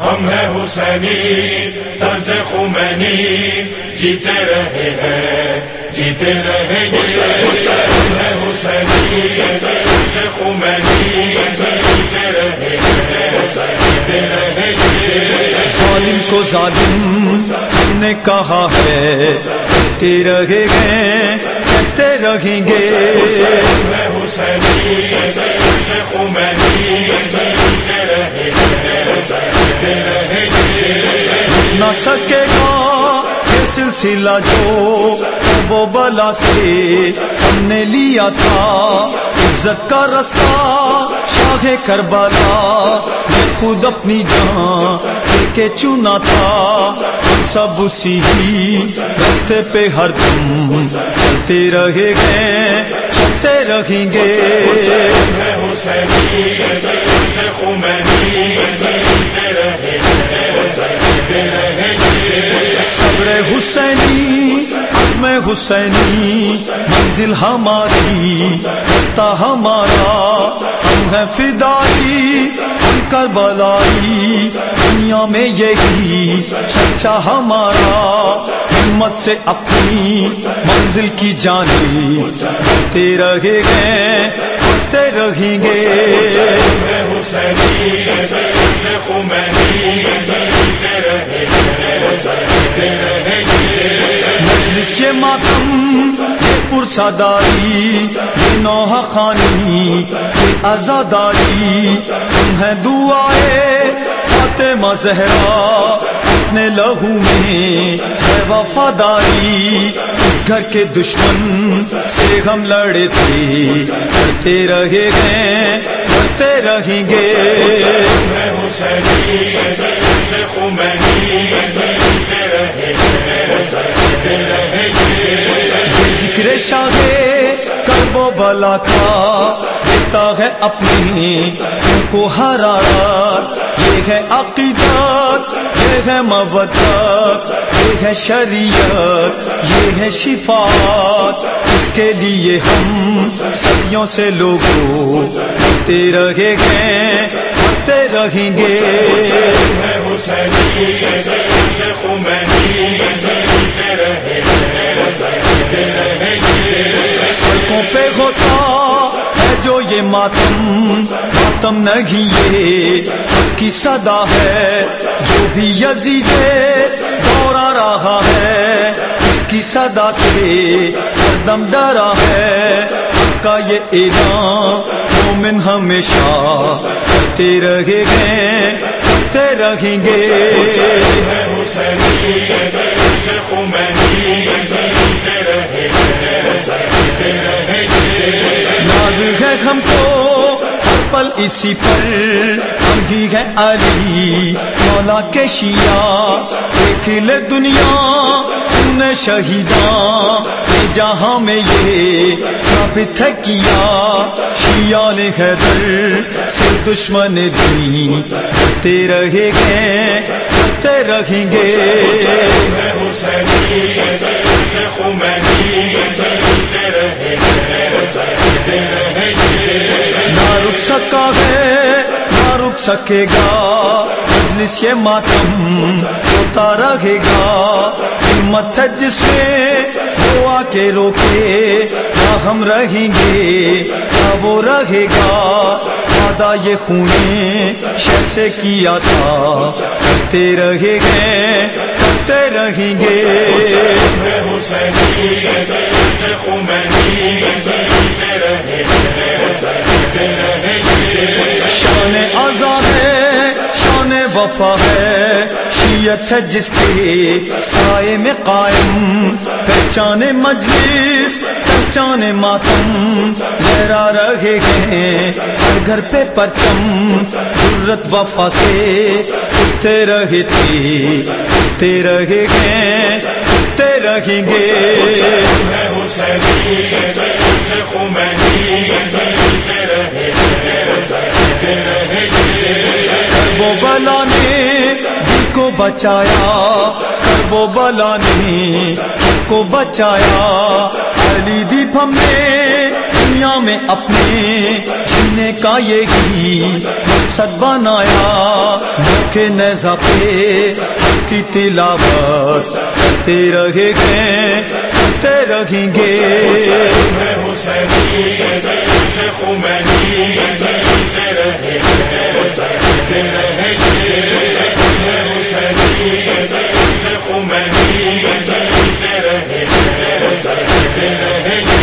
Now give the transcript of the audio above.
ہم ہیں حسینی طرز خمینی جیتے رہے ہیں جیتے گے ہم ہیں حسینی طرز خمینی جیتے رہے ہیں جیتے رہیں گے ظالم کو ظالم نے کہا ہے کہتے رہے گے کہتے رہیں گے۔ حسینی طرز خمینی جیتے رہے ہیں۔ جیتے رہیں گے نہ سکے گا یہ سلسلہ جو وہ بلا سے ہم نے لیا تھا۔ عزت کا رستہ شاہ کربلا نے خود اپنی جان دے کے چنا تھا۔ سب اسی ہی رستے پہ ہر دم چلتے رہے گے چلتے رہیں گے۔ میں حسینی طرز خمینی جیتے رہے ہیں جیتے رہیں گے صبر حسینی، عزم حسینی، منزل ہماری، رستہ ہمارا، ہم ہیں فدائی کربلائی، دنیا میں یہی چرچا ہمارا، ہمت سے اپنی منزل کی جانی بڑھتے رہے گے بڑھتے رہیں گے۔ میں مجلس ماتم یہ پرساداری نوح خانی یہ آزاداری۔ ہم دعائے فاطمہ زہرا، اپنے لہو میں ہے وفاداری۔ اس گھر کے دشمن سے ہم لڑے تھے، لڑتے رہے گے لڑتے رہیں گے۔ ذکر شاہ کرب و بلا کا دیتا ہے اپنی کو حرارت۔ یہ ہے عقیدت، یہ ہے مودت، یہ ہے شریعت، یہ ہے شفاعت۔ اس کے لیے ہم صدیوں سے لوگوں کرتے رہے گے کرتے رہیں گے ہیں جیتے رہیں گے۔ سڑکوں پہ ہوتا ہے جو یہ ماتم ماتم نہیں یہ کی صدا ہے۔ جو بھی یزید دورا رہا ہے، اس کی صدا سے دم ڈرا ہے۔ کا یہ اعلان مومن ہمیشہ کرتے رہے گے کرتے رہیں گے۔ ناز ہے ہم کو، پل اسی پر۔ ہم ہی ہے علی، مولا کے شیعہ۔ دیکھ لے دنیا۔ تم نے شہیداں یہ جہاں میں یہ ثابت ہے کیا، شیعہ نے حیدر سے دشمن دین کرتے رہے گے کرتے رہیں گے رہیں گے۔ نہ رک سکا ہے، نہ رک سکے گا، مجلس یہ ماتم ہوتا رہے گا۔ ہمت ہے جس میں وہ آ کے روکے، نہ ہم رہیں گے، نہ وہ رہے گا۔ وعدہ یہ خونے شہ سے کیا تھا۔ کرتے رہے گے کرتے رہیں گے رہیں گے۔ شان آزاد ہے، شان وفا ہے۔ شیت ہے جس کے سائے میں قائم۔ پہچان مجلس، پہچان ماتم۔ لہرا رہے ہیں، ہر گھر پہ پرچم۔ ضرورت وفا سے اٹھتے رہے تھے، اٹھتے رہے گے اٹھتے رہیں گے۔ بچایا کر وہ بلا نے کو بچایا علی دیپ ہم نے دنیا میں اپنے جینے کا یہ یہی مقصد بنایا کے نیزا پہ کی تلاوت کرتے رہے گے کرتے رہیں گے حسینی رہے گا